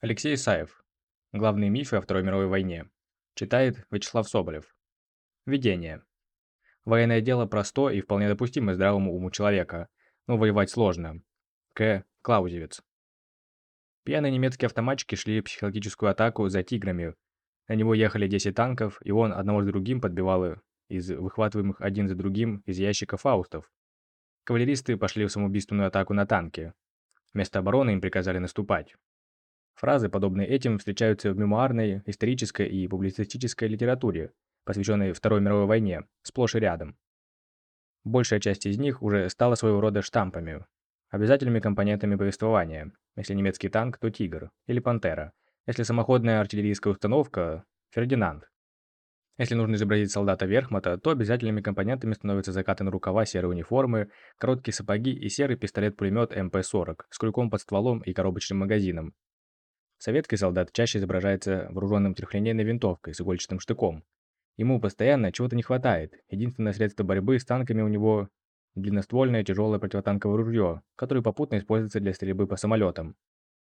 Алексей Исаев. Главные мифы о Второй мировой войне. Читает Вячеслав Соболев. Введение. Военное дело просто и вполне допустимо здравому уму человека, но воевать сложно. К. Клаузевиц. Пьяные немецкие автоматчики шли психологическую атаку за тиграми. На него ехали 10 танков, и он одного с другим подбивал из выхватываемых один за другим из ящика фаустов. Кавалеристы пошли в самоубийственную атаку на танки. Вместо обороны им приказали наступать. Фразы, подобные этим, встречаются в мемуарной, исторической и публицистической литературе, посвященной Второй мировой войне, сплошь и рядом. Большая часть из них уже стала своего рода штампами, обязательными компонентами повествования. Если немецкий танк, то «Тигр» или «Пантера». Если самоходная артиллерийская установка – «Фердинанд». Если нужно изобразить солдата Верхмата, то обязательными компонентами становятся закатаны рукава серой униформы, короткие сапоги и серый пистолет-пулемет МП-40 с крюком под стволом и коробочным магазином, Советский солдат чаще изображается вооруженным трехлинейной винтовкой с игольчатым штыком. Ему постоянно чего-то не хватает. Единственное средство борьбы с танками у него – длинноствольное тяжелое противотанковое ружье, которое попутно используется для стрельбы по самолетам.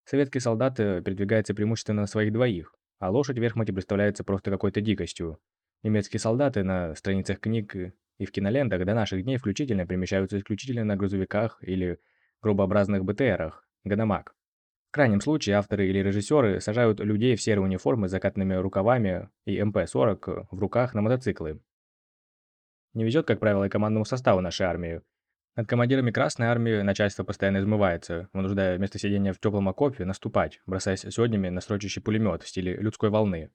Советский солдат э, передвигается преимущественно на своих двоих, а лошадь в Верхмате представляется просто какой-то дикостью. Немецкие солдаты на страницах книг и в кинолентах до наших дней включительно перемещаются исключительно на грузовиках или гробообразных БТРах, «Ганомаг». В крайнем случае авторы или режиссеры сажают людей в серые униформы с закатанными рукавами и МП-40 в руках на мотоциклы. Не везет, как правило, и командному составу нашей армии. Над командирами Красной Армии начальство постоянно измывается, вынуждая вместо сидения в теплом окопе наступать, бросаясь сотнями на строчащий пулемет в стиле людской волны.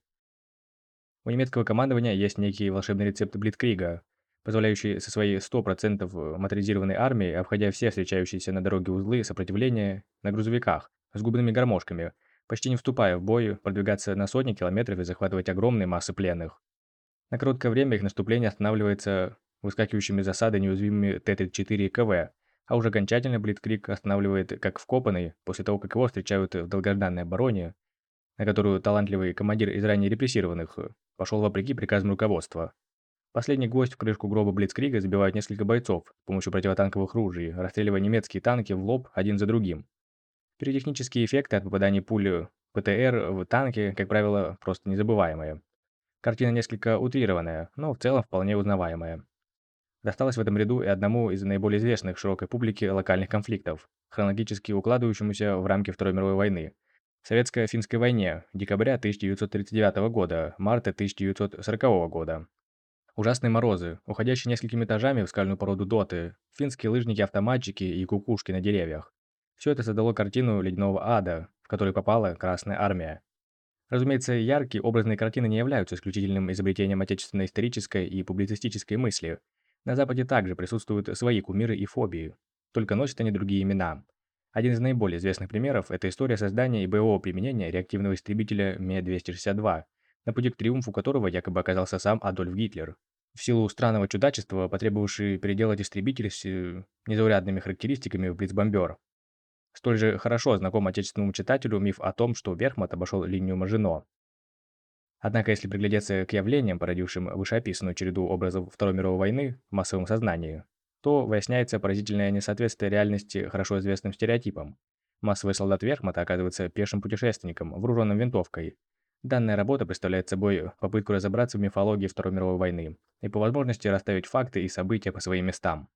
У немецкого командования есть некий волшебный рецепт Блиткрига, позволяющий со своей 100% моторизированной армией, обходя все встречающиеся на дороге узлы сопротивления на грузовиках, с губными гармошками, почти не вступая в бой, продвигаться на сотни километров и захватывать огромные массы пленных. На короткое время их наступление останавливается выскакивающими из засады неуязвимыми Т-34 и КВ, а уже окончательно Блиткрик останавливает как вкопанный, после того, как его встречают в долгожданной обороне, на которую талантливый командир из ранее репрессированных пошел вопреки приказам руководства. Последний гвоздь в крышку гроба Блицкрига забивают несколько бойцов с помощью противотанковых ружей, расстреливая немецкие танки в лоб один за другим. Пиротехнические эффекты от попадания пули ПТР в танки, как правило, просто незабываемые. Картина несколько утрированная, но в целом вполне узнаваемая. Досталось в этом ряду и одному из наиболее известных широкой публике локальных конфликтов, хронологически укладывающемуся в рамки Второй мировой войны. Советско-финской войне, декабря 1939 года, марта 1940 года. Ужасные морозы, уходящие несколькими этажами в скальную породу доты, финские лыжники-автоматчики и кукушки на деревьях. Все это создало картину ледяного ада, в который попала Красная Армия. Разумеется, яркие образные картины не являются исключительным изобретением отечественной исторической и публицистической мысли. На Западе также присутствуют свои кумиры и фобии, только носят они другие имена. Один из наиболее известных примеров – это история создания и боевого применения реактивного истребителя Ме-262, на пути к триумфу которого якобы оказался сам Адольф Гитлер. В силу странного чудачества, потребовавший переделать истребитель с э, незаурядными характеристиками в Блицбомбер, Столь же хорошо знаком отечественному читателю миф о том, что Верхмат обошел линию Мажино. Однако, если приглядеться к явлениям, породившим вышеописанную череду образов Второй мировой войны в массовом сознании, то выясняется поразительное несоответствие реальности хорошо известным стереотипам. Массовый солдат Верхмата оказывается пешим путешественником, вооруженным винтовкой. Данная работа представляет собой попытку разобраться в мифологии Второй мировой войны и по возможности расставить факты и события по своим местам.